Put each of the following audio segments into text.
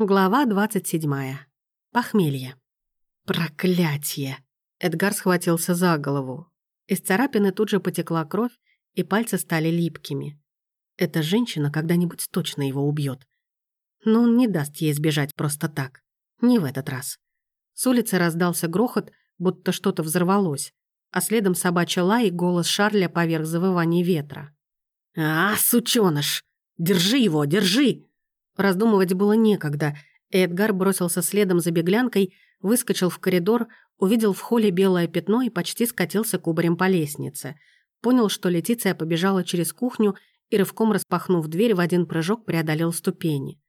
Глава 27. Похмелье. Проклятье! Эдгар схватился за голову. Из царапины тут же потекла кровь, и пальцы стали липкими. Эта женщина когда-нибудь точно его убьет. Но он не даст ей сбежать просто так. Не в этот раз. С улицы раздался грохот, будто что-то взорвалось, а следом собачья лай и голос Шарля поверх завываний ветра. «А, сучёныш! Держи его, держи!» Раздумывать было некогда. Эдгар бросился следом за беглянкой, выскочил в коридор, увидел в холле белое пятно и почти скатился кубарем по лестнице. Понял, что Летиция побежала через кухню и, рывком распахнув дверь, в один прыжок преодолел ступени.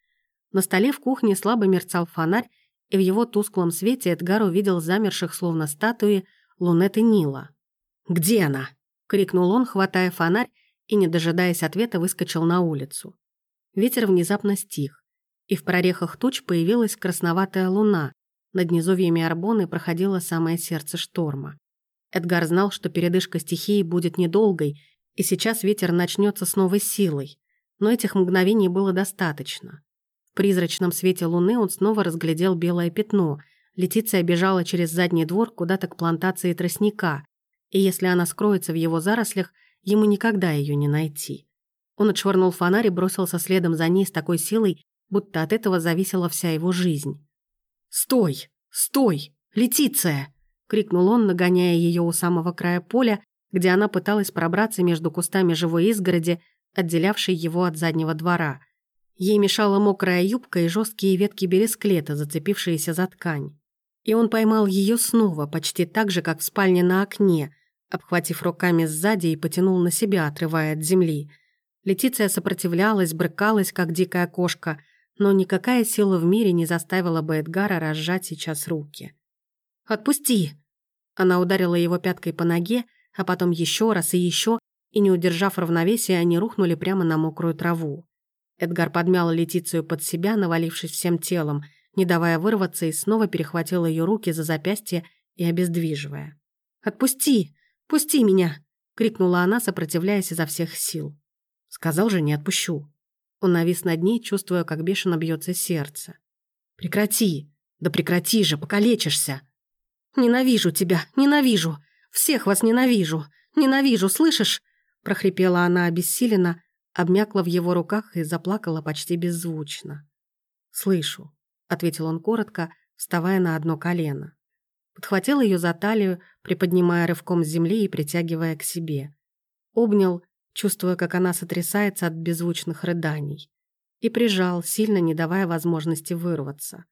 На столе в кухне слабо мерцал фонарь, и в его тусклом свете Эдгар увидел замерших, словно статуи, лунеты Нила. «Где она?» — крикнул он, хватая фонарь, и, не дожидаясь ответа, выскочил на улицу. Ветер внезапно стих, и в прорехах туч появилась красноватая луна. Над низовьями Арбоны проходило самое сердце шторма. Эдгар знал, что передышка стихии будет недолгой, и сейчас ветер начнется с новой силой. Но этих мгновений было достаточно. В призрачном свете луны он снова разглядел белое пятно. Летиция бежала через задний двор куда-то к плантации тростника, и если она скроется в его зарослях, ему никогда ее не найти. Он отшвырнул фонарь и бросился следом за ней с такой силой, будто от этого зависела вся его жизнь. «Стой! Стой! Летиция!» — крикнул он, нагоняя ее у самого края поля, где она пыталась пробраться между кустами живой изгороди, отделявшей его от заднего двора. Ей мешала мокрая юбка и жесткие ветки бересклета, зацепившиеся за ткань. И он поймал ее снова, почти так же, как в спальне на окне, обхватив руками сзади и потянул на себя, отрывая от земли. Летиция сопротивлялась, брыкалась, как дикая кошка, но никакая сила в мире не заставила бы Эдгара разжать сейчас руки. «Отпусти!» Она ударила его пяткой по ноге, а потом еще раз и еще, и, не удержав равновесия, они рухнули прямо на мокрую траву. Эдгар подмял Летицию под себя, навалившись всем телом, не давая вырваться, и снова перехватил ее руки за запястье и обездвиживая. «Отпусти! Пусти меня!» — крикнула она, сопротивляясь изо всех сил. Сказал же, не отпущу. Он навис над ней, чувствуя, как бешено бьется сердце. «Прекрати! Да прекрати же, покалечишься!» «Ненавижу тебя, ненавижу! Всех вас ненавижу! Ненавижу, слышишь?» прохрипела она обессиленно, обмякла в его руках и заплакала почти беззвучно. «Слышу», — ответил он коротко, вставая на одно колено. Подхватил ее за талию, приподнимая рывком с земли и притягивая к себе. Обнял чувствуя, как она сотрясается от беззвучных рыданий. И прижал, сильно не давая возможности вырваться.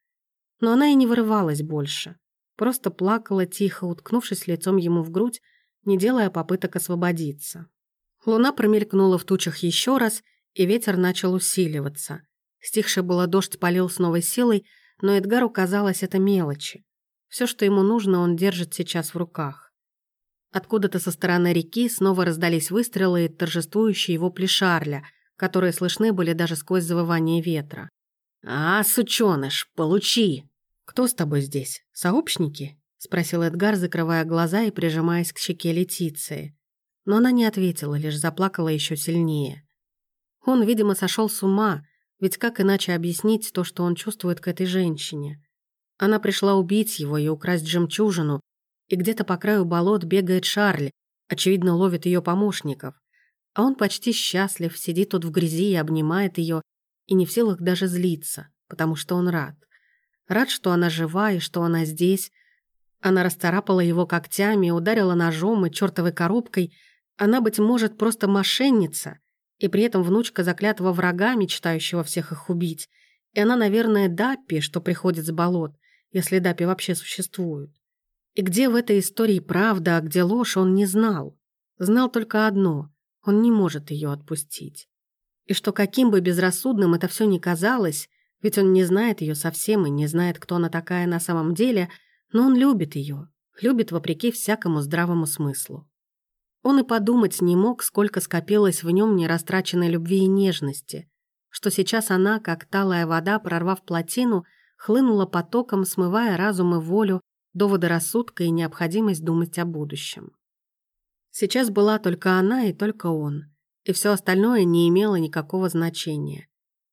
Но она и не вырывалась больше. Просто плакала тихо, уткнувшись лицом ему в грудь, не делая попыток освободиться. Луна промелькнула в тучах еще раз, и ветер начал усиливаться. Стихший было дождь полил с новой силой, но Эдгару казалось это мелочи. Все, что ему нужно, он держит сейчас в руках. Откуда-то со стороны реки снова раздались выстрелы и торжествующие вопли Шарля, которые слышны были даже сквозь завывание ветра. «А, сучёныш, получи!» «Кто с тобой здесь? Сообщники?» — спросил Эдгар, закрывая глаза и прижимаясь к щеке Летиции. Но она не ответила, лишь заплакала еще сильнее. Он, видимо, сошел с ума, ведь как иначе объяснить то, что он чувствует к этой женщине? Она пришла убить его и украсть жемчужину, и где-то по краю болот бегает Шарль, очевидно, ловит ее помощников. А он почти счастлив, сидит тут в грязи и обнимает ее, и не в силах даже злиться, потому что он рад. Рад, что она жива и что она здесь. Она расцарапала его когтями, ударила ножом и чертовой коробкой. Она, быть может, просто мошенница, и при этом внучка заклятого врага, мечтающего всех их убить. И она, наверное, Даппи, что приходит с болот, если Даппи вообще существует. И где в этой истории правда, а где ложь, он не знал. Знал только одно — он не может ее отпустить. И что каким бы безрассудным это все ни казалось, ведь он не знает ее совсем и не знает, кто она такая на самом деле, но он любит ее, любит вопреки всякому здравому смыслу. Он и подумать не мог, сколько скопилось в нем нерастраченной любви и нежности, что сейчас она, как талая вода, прорвав плотину, хлынула потоком, смывая разум и волю, доводы рассудка и необходимость думать о будущем. Сейчас была только она и только он, и все остальное не имело никакого значения.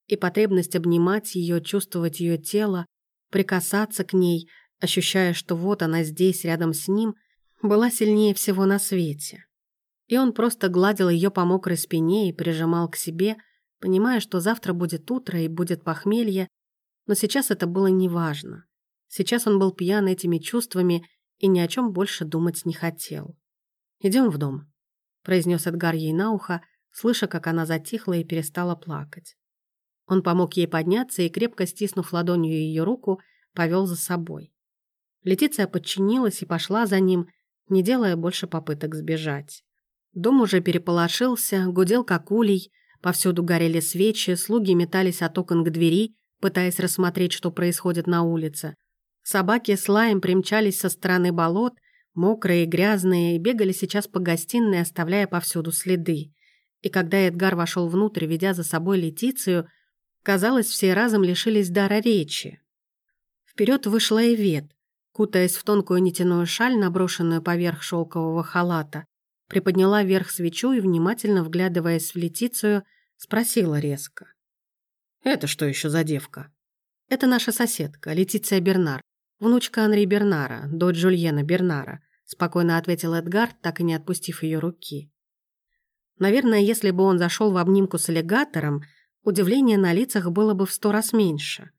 и потребность обнимать ее, чувствовать ее тело, прикасаться к ней, ощущая, что вот она здесь, рядом с ним, была сильнее всего на свете. И он просто гладил ее по мокрой спине и прижимал к себе, понимая, что завтра будет утро и будет похмелье, но сейчас это было неважно. Сейчас он был пьян этими чувствами и ни о чем больше думать не хотел. Идем в дом», — произнес Эдгар ей на ухо, слыша, как она затихла и перестала плакать. Он помог ей подняться и, крепко стиснув ладонью ее руку, повел за собой. Летиция подчинилась и пошла за ним, не делая больше попыток сбежать. Дом уже переполошился, гудел как улей, повсюду горели свечи, слуги метались от окон к двери, пытаясь рассмотреть, что происходит на улице. Собаки с лаем примчались со стороны болот, мокрые и грязные, и бегали сейчас по гостиной, оставляя повсюду следы. И когда Эдгар вошел внутрь, ведя за собой Летицию, казалось, все разом лишились дара речи. Вперед вышла Эвет, кутаясь в тонкую нитяную шаль, наброшенную поверх шелкового халата, приподняла вверх свечу и, внимательно вглядываясь в Летицию, спросила резко. «Это что еще за девка?» «Это наша соседка, Летиция Бернар, внучка Анри Бернара, дочь Жульена Бернара», спокойно ответил Эдгар, так и не отпустив ее руки. Наверное, если бы он зашел в обнимку с аллигатором, удивление на лицах было бы в сто раз меньше.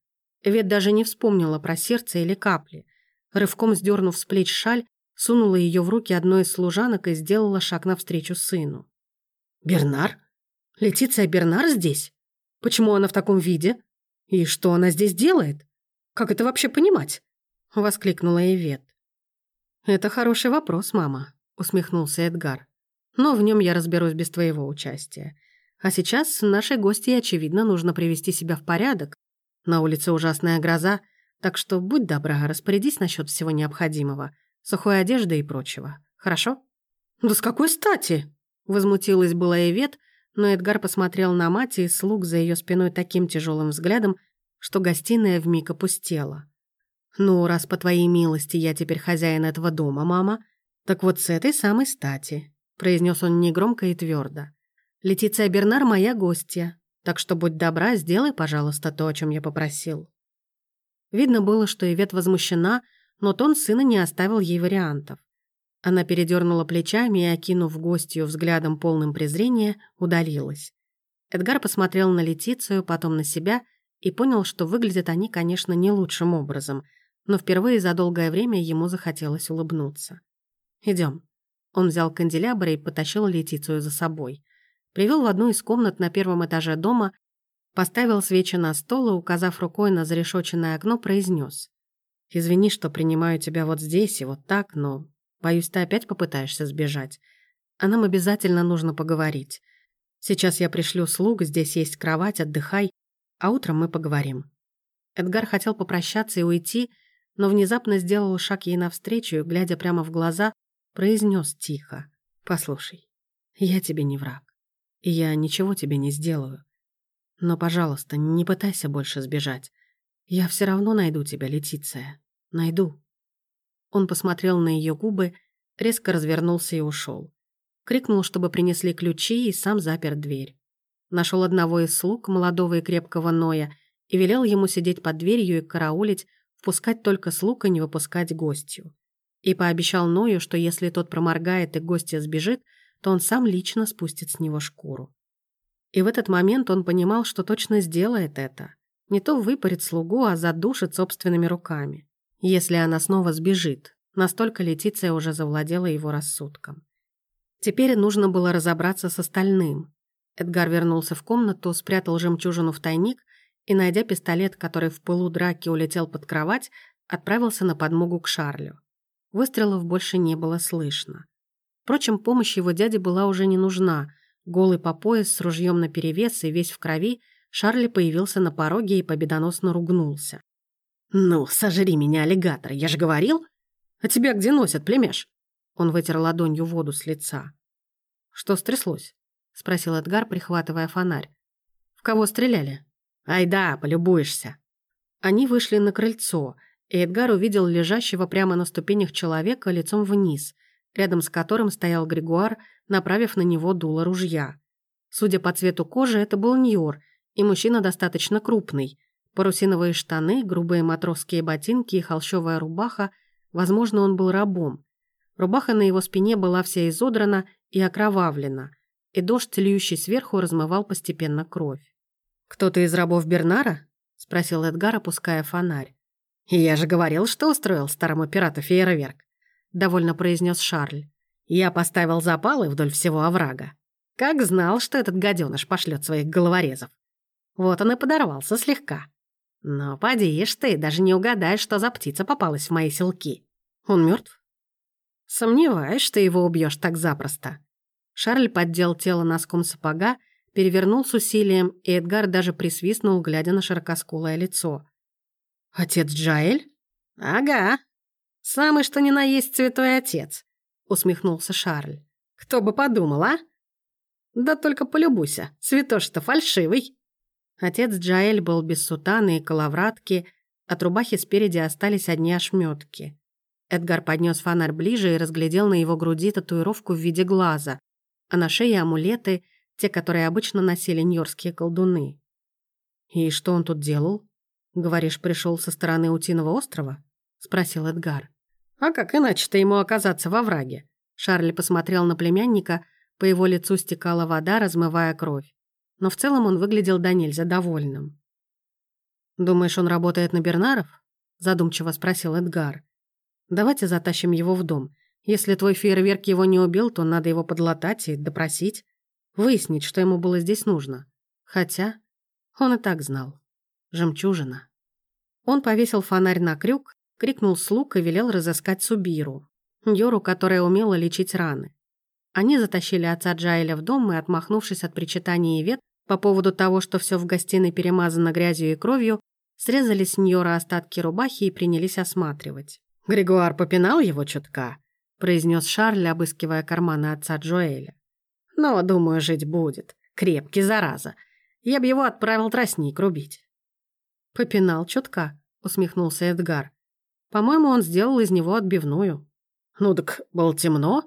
Ведь даже не вспомнила про сердце или капли. Рывком сдернув с плеч шаль, сунула ее в руки одной из служанок и сделала шаг навстречу сыну. «Бернар? Летиция Бернар здесь? Почему она в таком виде? И что она здесь делает? Как это вообще понимать?» — воскликнула Ивет. «Это хороший вопрос, мама», — усмехнулся Эдгар но в нем я разберусь без твоего участия. А сейчас нашей гости, очевидно, нужно привести себя в порядок. На улице ужасная гроза, так что будь добра, распорядись насчет всего необходимого, сухой одежды и прочего. Хорошо? Да с какой стати? Возмутилась была Эвет, но Эдгар посмотрел на мать и слуг за ее спиной таким тяжелым взглядом, что гостиная вмиг опустела. «Ну, раз по твоей милости я теперь хозяин этого дома, мама, так вот с этой самой стати произнес он негромко и твердо. «Летиция Бернар моя гостья, так что будь добра, сделай, пожалуйста, то, о чем я попросил». Видно было, что Ивет возмущена, но тон сына не оставил ей вариантов. Она передернула плечами и, окинув гостью взглядом полным презрения, удалилась. Эдгар посмотрел на Летицию, потом на себя и понял, что выглядят они, конечно, не лучшим образом, но впервые за долгое время ему захотелось улыбнуться. Идем. Он взял канделябр и потащил Летицию за собой. Привел в одну из комнат на первом этаже дома, поставил свечи на стол и, указав рукой на зарешоченное окно, произнес: «Извини, что принимаю тебя вот здесь и вот так, но, боюсь, ты опять попытаешься сбежать. А нам обязательно нужно поговорить. Сейчас я пришлю слуг, здесь есть кровать, отдыхай, а утром мы поговорим». Эдгар хотел попрощаться и уйти, но внезапно сделал шаг ей навстречу и, глядя прямо в глаза, произнес тихо. «Послушай, я тебе не враг, и я ничего тебе не сделаю. Но, пожалуйста, не пытайся больше сбежать. Я все равно найду тебя, Летиция. Найду». Он посмотрел на ее губы, резко развернулся и ушел. Крикнул, чтобы принесли ключи, и сам запер дверь. Нашел одного из слуг, молодого и крепкого Ноя, и велел ему сидеть под дверью и караулить, впускать только слуг и не выпускать гостью и пообещал Ною, что если тот проморгает и гостья сбежит, то он сам лично спустит с него шкуру. И в этот момент он понимал, что точно сделает это. Не то выпарит слугу, а задушит собственными руками. Если она снова сбежит, настолько Летиция уже завладела его рассудком. Теперь нужно было разобраться с остальным. Эдгар вернулся в комнату, спрятал жемчужину в тайник и, найдя пистолет, который в пылу драки улетел под кровать, отправился на подмогу к Шарлю. Выстрелов больше не было слышно. Впрочем, помощь его дяде была уже не нужна. Голый по пояс, с ружьем наперевес и весь в крови, Шарли появился на пороге и победоносно ругнулся. «Ну, сожри меня, аллигатор, я же говорил! А тебя где носят, племеш?» Он вытер ладонью воду с лица. «Что стряслось?» — спросил Эдгар, прихватывая фонарь. «В кого стреляли?» «Ай да, полюбуешься». Они вышли на крыльцо, и Эдгар увидел лежащего прямо на ступенях человека лицом вниз, рядом с которым стоял Григуар, направив на него дуло ружья. Судя по цвету кожи, это был Ньор, И мужчина достаточно крупный. Парусиновые штаны, грубые матросские ботинки и холщовая рубаха. Возможно, он был рабом. Рубаха на его спине была вся изодрана и окровавлена, и дождь, льющий сверху, размывал постепенно кровь. «Кто-то из рабов Бернара?» — спросил Эдгар, опуская фонарь. «Я же говорил, что устроил старому пирату фейерверк», — довольно произнес Шарль. «Я поставил запалы вдоль всего оврага. Как знал, что этот гаденыш пошлет своих головорезов. Вот он и подорвался слегка. Но поди ты, даже не угадаешь, что за птица попалась в мои селки. Он мертв? Сомневаюсь, что его убьешь так запросто. Шарль поддел тело носком сапога, перевернул с усилием, и Эдгар даже присвистнул, глядя на широкоскулое лицо. «Отец Джаэль?» «Ага. Самый что ни на есть святой отец», — усмехнулся Шарль. «Кто бы подумал, а? Да только полюбуйся, святош-то фальшивый». Отец Джаэль был без сутаны и коловратки, от рубахи спереди остались одни ошметки. Эдгар поднес фонарь ближе и разглядел на его груди татуировку в виде глаза, а на шее амулеты, те, которые обычно носили нью-йоркские колдуны. «И что он тут делал? Говоришь, пришел со стороны Утиного острова?» — спросил Эдгар. «А как иначе-то ему оказаться во враге?» Шарли посмотрел на племянника, по его лицу стекала вода, размывая кровь. Но в целом он выглядел до нельзя довольным. «Думаешь, он работает на Бернаров?» — задумчиво спросил Эдгар. Давайте затащим его в дом. Если твой фейерверк его не убил, то надо его подлатать и допросить. Выяснить, что ему было здесь нужно. Хотя он и так знал. Жемчужина. Он повесил фонарь на крюк, крикнул слуг и велел разыскать Субиру, Йору, которая умела лечить раны. Они затащили отца Джаэля в дом и, отмахнувшись от причитаний и вет по поводу того, что все в гостиной перемазано грязью и кровью, срезали с Ньора остатки рубахи и принялись осматривать. «Григуар попинал его чутка», — произнес Шарль, обыскивая карманы отца Джоэля. «Но, думаю, жить будет. Крепкий, зараза. Я бы его отправил тростник рубить». «Попинал чутка», — усмехнулся Эдгар. «По-моему, он сделал из него отбивную». «Ну так было темно.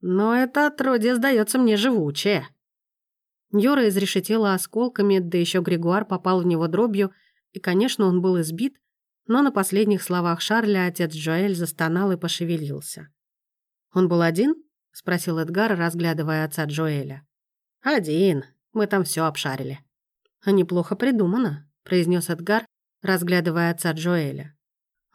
Но это отродье сдается мне живучее». Йора изрешетила осколками, да еще Григуар попал в него дробью, и, конечно, он был избит, но на последних словах Шарля отец Джоэль застонал и пошевелился. «Он был один?» — спросил Эдгар, разглядывая отца Джоэля. «Один. Мы там все обшарили». «А неплохо придумано», — произнес Эдгар, разглядывая отца Джоэля.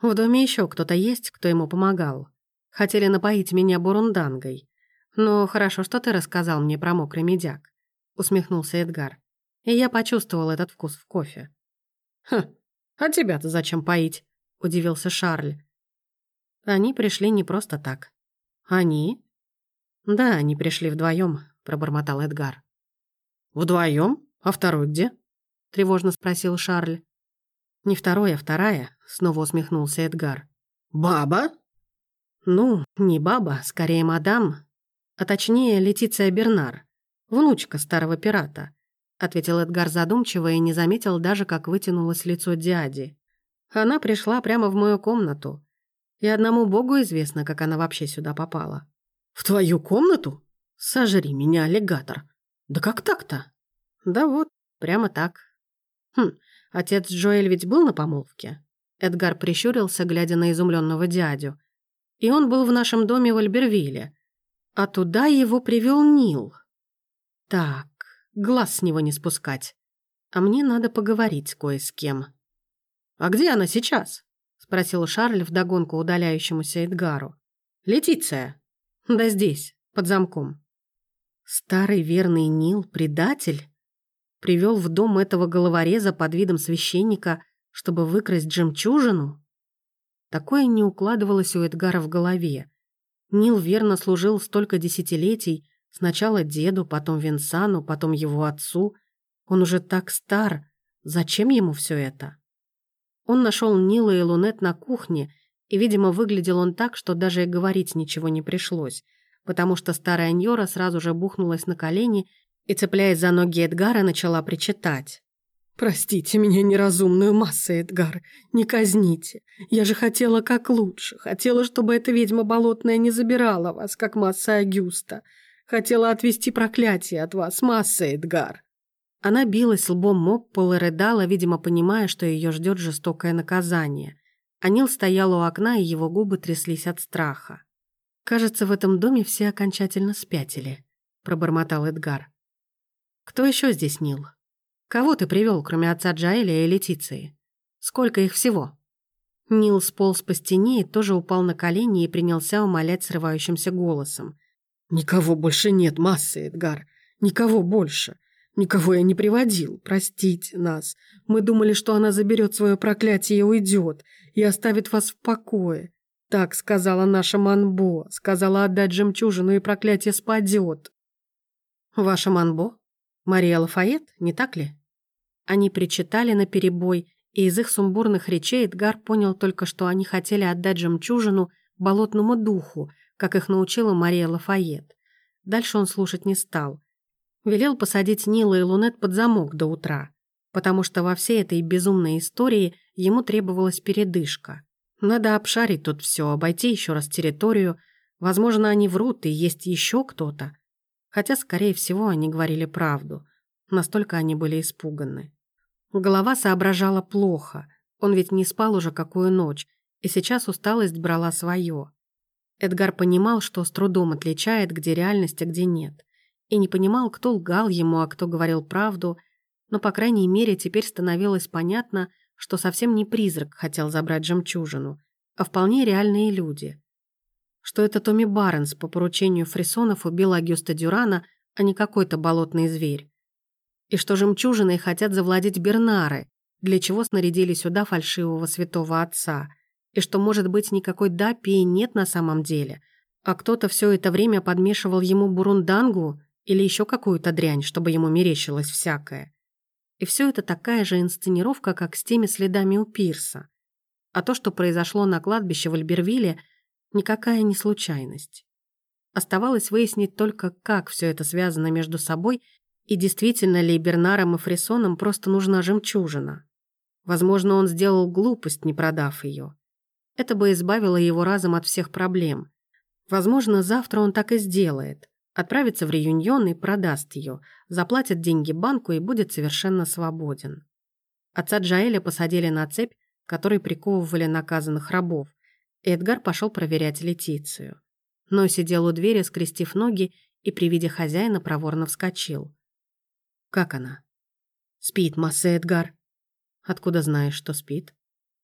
«В доме еще кто-то есть, кто ему помогал. Хотели напоить меня бурундангой. Но хорошо, что ты рассказал мне про мокрый медяк», — усмехнулся Эдгар. И я почувствовал этот вкус в кофе. «Хм, «А тебя-то зачем поить?» — удивился Шарль. Они пришли не просто так. «Они?» «Да, они пришли вдвоем», — пробормотал Эдгар. «Вдвоем? А второй где?» — тревожно спросил Шарль. «Не второй, а вторая», — снова усмехнулся Эдгар. «Баба?» «Ну, не баба, скорее мадам, а точнее Летиция Бернар, внучка старого пирата. — ответил Эдгар задумчиво и не заметил даже, как вытянулось лицо дяди. «Она пришла прямо в мою комнату. И одному богу известно, как она вообще сюда попала». «В твою комнату? Сожри меня, аллигатор! Да как так-то?» «Да вот, прямо так». «Хм, отец Джоэль ведь был на помолвке?» Эдгар прищурился, глядя на изумленного дядю. «И он был в нашем доме в Альбервилле. А туда его привел Нил. Так, глаз с него не спускать. А мне надо поговорить кое с кем. «А где она сейчас?» — спросил Шарль вдогонку удаляющемуся Эдгару. «Летиция». «Да здесь, под замком». Старый верный Нил, предатель, привел в дом этого головореза под видом священника, чтобы выкрасть жемчужину? Такое не укладывалось у Эдгара в голове. Нил верно служил столько десятилетий, Сначала деду, потом Винсану, потом его отцу. Он уже так стар. Зачем ему все это? Он нашел Нила и Лунет на кухне, и, видимо, выглядел он так, что даже и говорить ничего не пришлось, потому что старая Ньора сразу же бухнулась на колени и, цепляясь за ноги Эдгара, начала причитать. «Простите меня, неразумную массу, Эдгар, не казните. Я же хотела как лучше, хотела, чтобы эта ведьма болотная не забирала вас, как масса Агюста. Хотела отвести проклятие от вас, масса, Эдгар». Она билась лбом об пол и рыдала, видимо, понимая, что ее ждет жестокое наказание. А Нил стоял у окна, и его губы тряслись от страха. «Кажется, в этом доме все окончательно спятили», — пробормотал Эдгар. «Кто еще здесь, Нил? Кого ты привел, кроме отца Джаэля и Летиции? Сколько их всего?» Нил сполз по стене и тоже упал на колени и принялся умолять срывающимся голосом. «Никого больше нет, массы, Эдгар. Никого больше. Никого я не приводил. Простите нас. Мы думали, что она заберет свое проклятие и уйдет, и оставит вас в покое. Так сказала наша Манбо. Сказала отдать жемчужину, и проклятие спадет». «Ваша Манбо? Мария Лафайет, не так ли?» Они причитали на перебой, и из их сумбурных речей Эдгар понял только, что они хотели отдать жемчужину болотному духу, как их научила Мария Лафайет. Дальше он слушать не стал. Велел посадить Нила и Лунет под замок до утра, потому что во всей этой безумной истории ему требовалась передышка. Надо обшарить тут все, обойти еще раз территорию. Возможно, они врут, и есть еще кто-то. Хотя, скорее всего, они говорили правду. Настолько они были испуганы. Голова соображала плохо. Он ведь не спал уже какую ночь, и сейчас усталость брала свое. Эдгар понимал, что с трудом отличает, где реальность, а где нет. И не понимал, кто лгал ему, а кто говорил правду, но, по крайней мере, теперь становилось понятно, что совсем не призрак хотел забрать жемчужину, а вполне реальные люди. Что это Томми Барнс по поручению фрисонов убил Агюста Дюрана, а не какой-то болотный зверь. И что жемчужиной хотят завладеть Бернары, для чего снарядили сюда фальшивого святого отца, и что, может быть, никакой Дапии нет на самом деле, а кто-то все это время подмешивал ему бурундангу или еще какую-то дрянь, чтобы ему мерещилось всякое. И все это такая же инсценировка, как с теми следами у пирса. А то, что произошло на кладбище в Альбервилле, никакая не случайность. Оставалось выяснить только, как все это связано между собой и действительно ли Бернарам и Фрисонам просто нужна жемчужина. Возможно, он сделал глупость, не продав ее. Это бы избавило его разом от всех проблем. Возможно, завтра он так и сделает. Отправится в реюньон и продаст ее, заплатит деньги банку и будет совершенно свободен. Отца Джаэля посадили на цепь, которой приковывали наказанных рабов, Эдгар пошел проверять Летицию. Но сидел у двери, скрестив ноги, и при виде хозяина проворно вскочил. «Как она?» «Спит, Масса Эдгар». «Откуда знаешь, что спит?»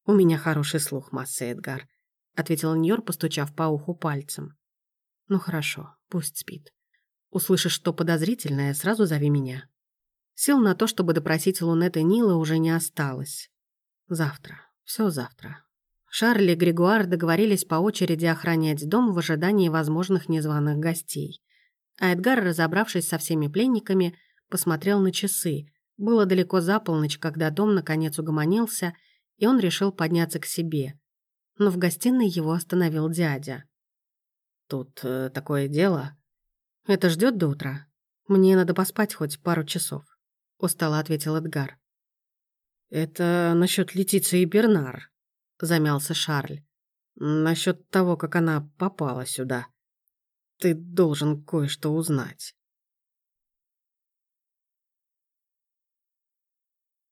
«У меня хороший слух, Масса Эдгар», — ответил Ньор, постучав по уху пальцем. «Ну хорошо, пусть спит. Услышишь что подозрительное, сразу зови меня». Сил на то, чтобы допросить Лунет и Нила, уже не осталось. Завтра. Все завтра. Шарль и Григуар договорились по очереди охранять дом в ожидании возможных незваных гостей. А Эдгар, разобравшись со всеми пленниками, посмотрел на часы. Было далеко за полночь, когда дом наконец угомонился — и он решил подняться к себе. Но в гостиной его остановил дядя. «Тут э, такое дело. Это ждет до утра. Мне надо поспать хоть пару часов», — устало ответил Эдгар. «Это насчет Летиции и Бернар», — замялся Шарль. «Насчет того, как она попала сюда. Ты должен кое-что узнать».